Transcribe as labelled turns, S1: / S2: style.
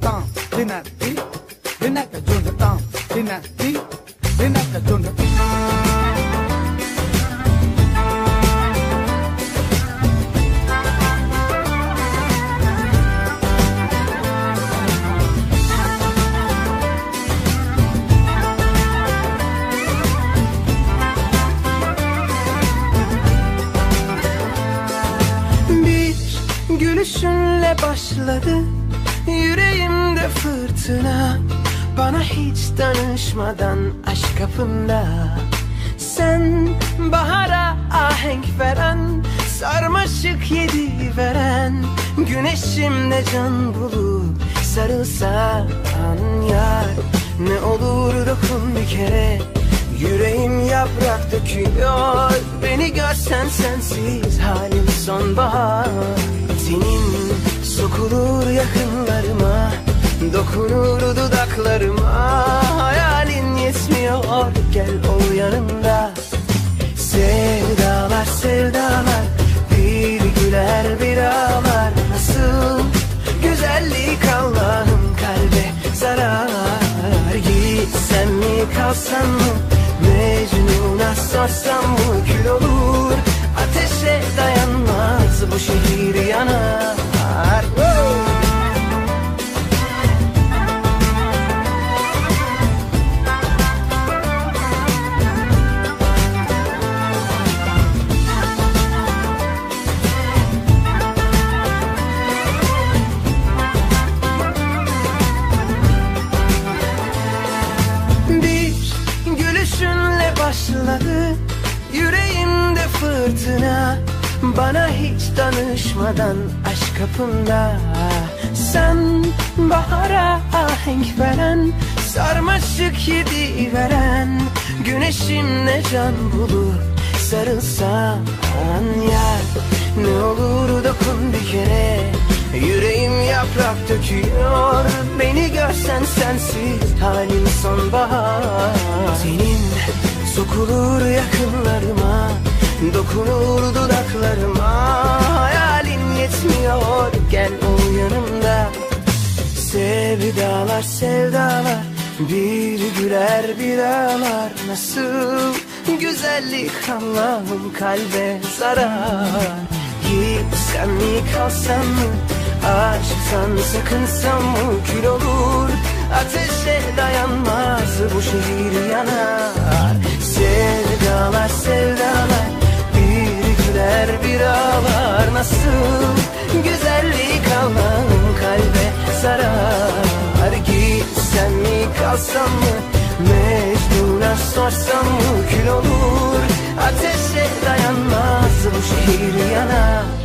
S1: tam dinati dinaka junda tam dinati dinaka junda
S2: gülüşünle başladı Yüreğimde fırtına. Bana hiç danışmadan aşk kapımda. Sen bahara ahenk veren Sarmaşık yedi veren. Güneşimde can bulup sarılsan yar Ne olur dokun bir kere. Yüreğim yaprak döküyor Beni görsen sensiz halim sonbahar sokulur yakınlarıma Dokunur dudaklarıma. Hayalin yetmiyor gel ol yanımda. Sevdalar sevdalar Bir güler bir ağlar. Nasıl güzellik Allah'ım kalbe zarar Gitsem mi kalsam mı Mecnun'a sorsam mı kül olur gülüşünle başladı. Yüreğimde fırtına Bana hiç danışmadan aşk kapımda Sen bahara ahenk veren Sarmaşık yedi veren Güneşimle can bulup sarılsan yar. Ne olur dokun bir kere Yaprak döküyor. Beni görsen sensiz. Halim sonbahar. Senin sokulur yakınlarıma. Dokunur dudaklarıma. Hayalin yetmiyor. Gel ol yanımda. Sevdalar sevdalar. Bir güler bir ağlar. Nasıl güzellik Allah'ım kalbe zarar. Gitsem mi kalsam mı Aşktan sakınsam mı kül olur. Ateşe dayanmaz bu şehir yanar. Sevdalar sevdalar Bir güler bir ağlar Nasıl? Güzellik Allah'ım kalbe zarar. Gitsem mi kalsam mı? Mecnun'a sorsam mı kül olur. Ateşe dayanmaz bu şehir yanar